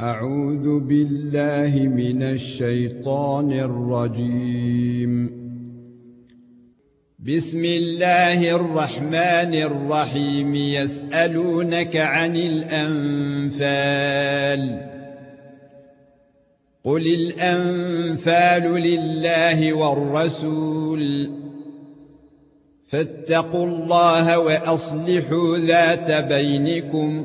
أعوذ بالله من الشيطان الرجيم. بسم الله الرحمن الرحيم. يسألونك عن الأنفال. قل الأنفال لله والرسول. فاتقوا الله وأصلحوا ذات بينكم.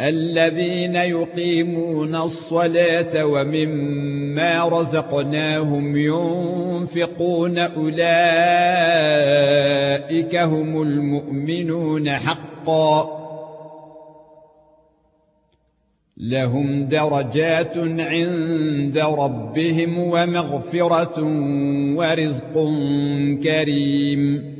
الذين يقيمون الصلاة ومما رزقناهم ينفقون أولئك هم المؤمنون حقا. لهم درجات عند ربهم ومغفرة ورزق كريم.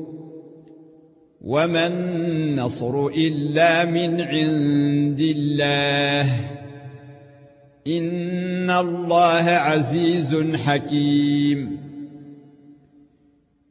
وما النصر الا من عند الله ان الله عزيز حكيم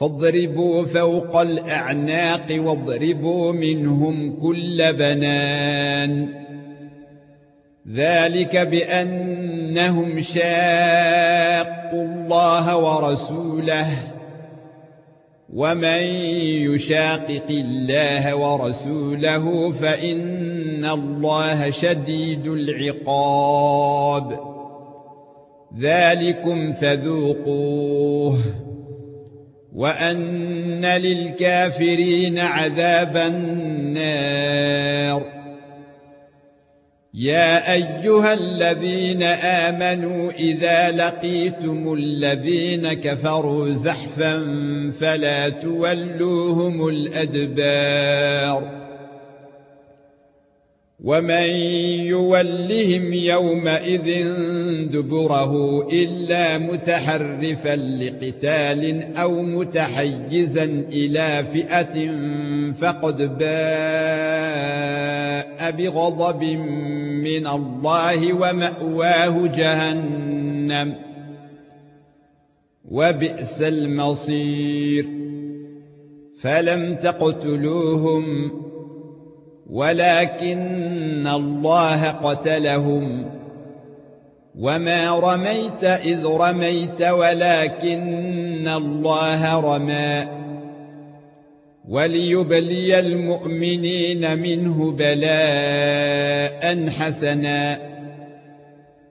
فاضربوا فوق الأعناق واضربوا منهم كل بنان. ذلك بأنهم شاقوا الله ورسوله. ومن يشاقق الله ورسوله فإن الله شديد العقاب. ذلكم فذوقوه. وأن للكافرين عذاب النار. يا أيها الذين آمنوا إذا لقيتم الذين كفروا زحفا فلا تولوهم الأدبار. ومن يولهم يومئذ دبره الا متحرفا لقتال أو متحيزا إلى فئه فقد باء بغضب من الله ومأواه جهنم وبئس المصير فلم تقتلوهم ولكن الله قتلهم. وما رميت إذ رميت ولكن الله رمى. وليبلي المؤمنين منه بلاء حسنا.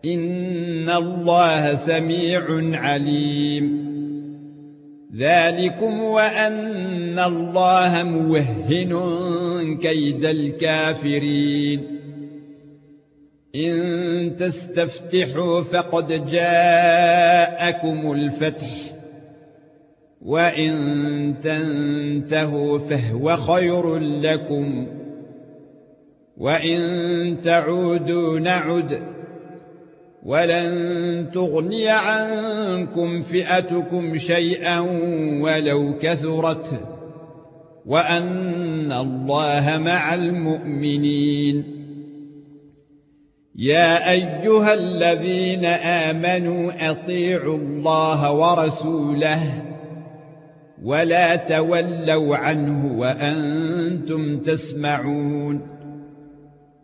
إن الله سميع عليم. ذلكم وأن الله موهن كيد الكافرين. إن تستفتحوا فقد جاءكم الفتح وإن تنتهوا فهو خير لكم وإن تعودوا نعد ولن تغني عنكم فئتكم شيئا ولو كثرت وأن الله مع المؤمنين. يا أيها الذين آمنوا أطيعوا الله ورسوله ولا تولوا عنه وأنتم تسمعون.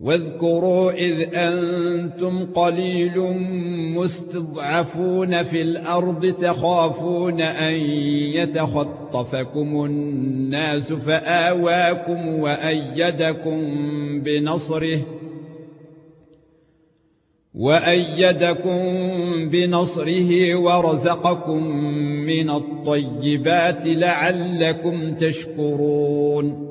واذكروا إذ أنتم قليل مستضعفون في الأرض تخافون أن يتخطفكم الناس فآواكم وأيدكم بنصره وأيدكم بنصره ورزقكم من الطيبات لعلكم تشكرون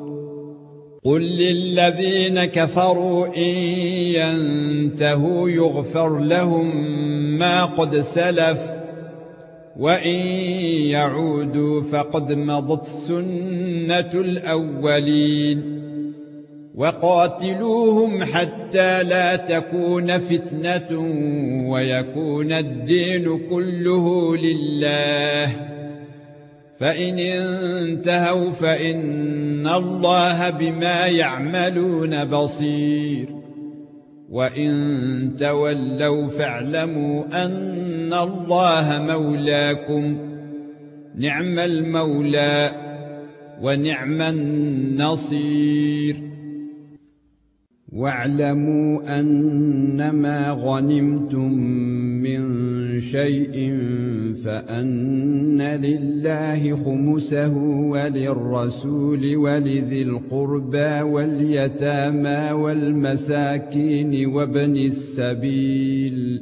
قل للذين كفروا إن ينتهوا يغفر لهم ما قد سلف وإن يعودوا فقد مضت سنة الأولين وقاتلوهم حتى لا تكون فتنة ويكون الدين كله لله فإن انتهوا فإن الله بما يعملون بصير. وإن تولوا فاعلموا أن الله مولاكم. نعم المولى ونعم النصير. واعلموا أنما غنمتم من شيء فأن لله خمسه وللرسول ولذي القربى واليتامى والمساكين وابن السبيل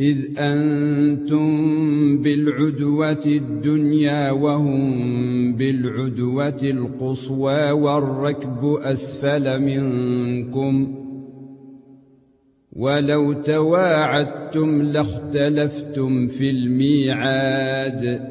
إذ أنتم بالعدوة الدنيا وهم بالعدوة القصوى والركب أسفل منكم ولو تواعدتم لاختلفتم في الميعاد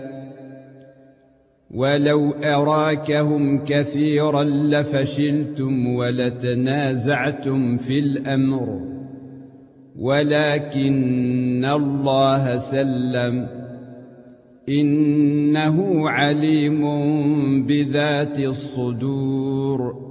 ولو أراكهم كثيرا لفشلتم ولتنازعتم في الأمر. ولكن الله سلم. إنه عليم بذات الصدور.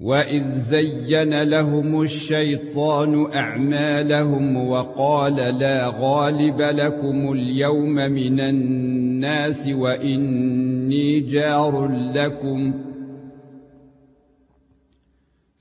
واذ زين لهم الشيطان اعمالهم وقال لا غالب لكم اليوم من الناس واني جار لكم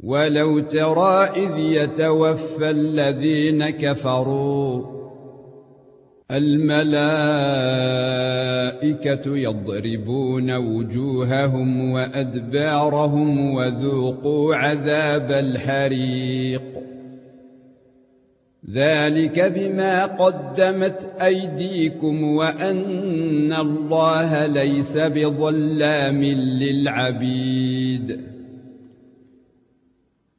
ولو ترى اذ يتوفى الذين كفروا الملائكه يضربون وجوههم وادبارهم وذوقوا عذاب الحريق ذلك بما قدمت ايديكم وان الله ليس بظلام للعبيد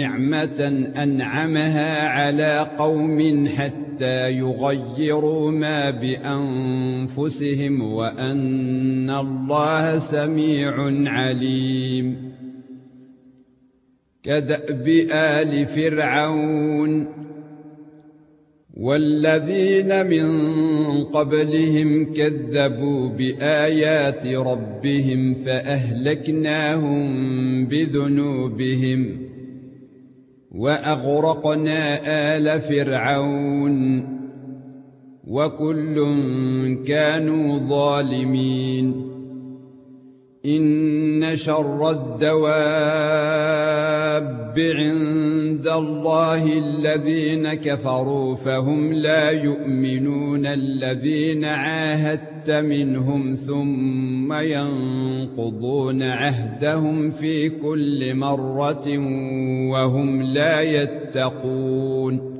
نعمة أنعمها على قوم حتى يغيروا ما بأنفسهم وأن الله سميع عليم. كدأب آل فرعون والذين من قبلهم كذبوا بآيات ربهم فأهلكناهم بذنوبهم وأغرقنا آل فرعون وكل كانوا ظالمين إن شر الدواب عند الله الذين كفروا فهم لا يؤمنون الذين عاهدت منهم ثم ينقضون عهدهم في كل مرة وهم لا يتقون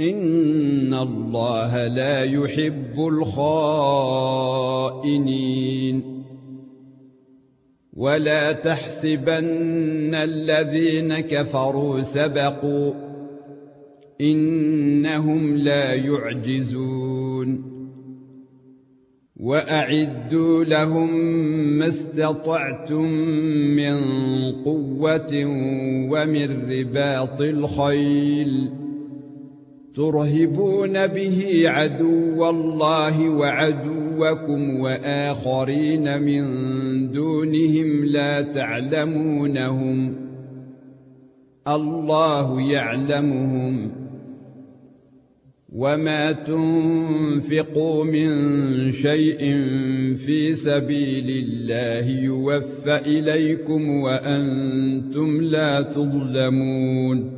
ان الله لا يحب الخائنين ولا تحسبن الذين كفروا سبقوا انهم لا يعجزون واعدوا لهم ما استطعتم من قوه ومن رباط الخيل ترهبون به عدو الله وعدوكم واخرين من دونهم لا تعلمونهم الله يعلمهم وما تنفقوا من شيء في سبيل الله يوفى اليكم وأنتم لا تظلمون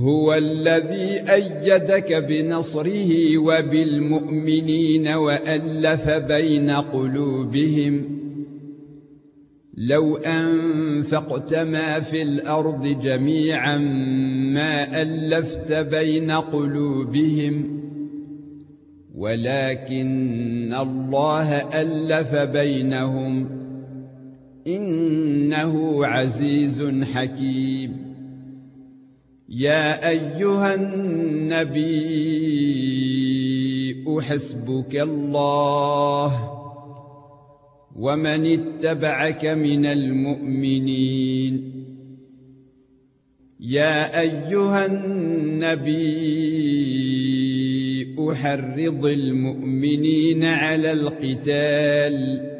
هو الذي أيدك بنصره وبالمؤمنين وألف بين قلوبهم. لو أنفقت ما في الأرض جميعا ما ألفت بين قلوبهم. ولكن الله ألف بينهم. إنه عزيز حكيم. يا أيها النبي حسبك الله ومن اتبعك من المؤمنين. يا أيها النبي أحرض المؤمنين على القتال.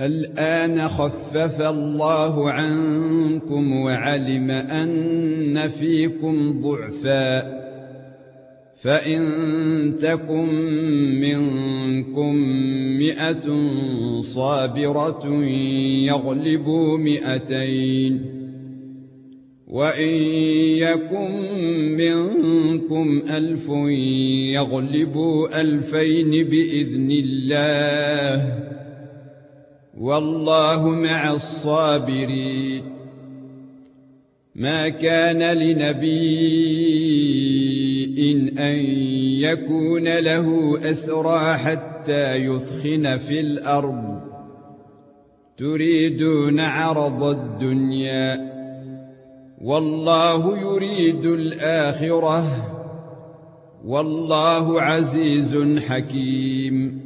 الآن خفف الله عنكم وعلم أن فيكم ضعفا فإن تكن منكم مئة صابرة يغلبوا مئتين وإن يكن منكم ألف يغلبوا ألفين بإذن الله والله مع الصابرين. ما كان لنبي إن أن يكون له أسرى حتى يثخن في الأرض. تريدون عرض الدنيا. والله يريد الآخرة. والله عزيز حكيم.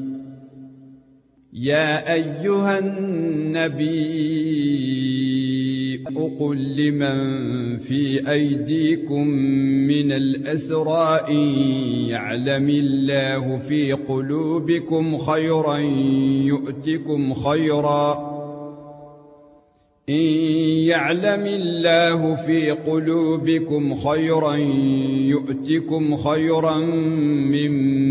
يا أيها النبي قل لمن في أيديكم من الأسرى إن يعلم الله في قلوبكم خيرا يؤتكم خيرا. إن يعلم الله في قلوبكم خيرا يؤتكم خيرا مما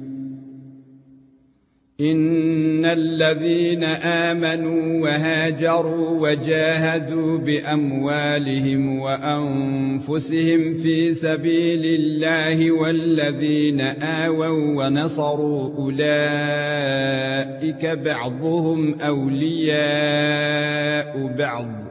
ان الذين امنوا وهاجروا وجاهدوا باموالهم وانفسهم في سبيل الله والذين آووا ونصروا اولئك بعضهم اولياء بعض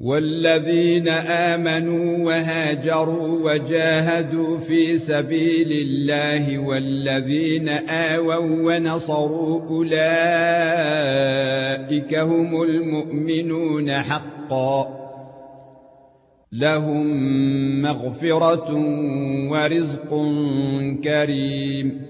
والذين آمنوا وهاجروا وجاهدوا في سبيل الله والذين آووا ونصروا أولئك هم المؤمنون حقا. لهم مغفرة ورزق كريم.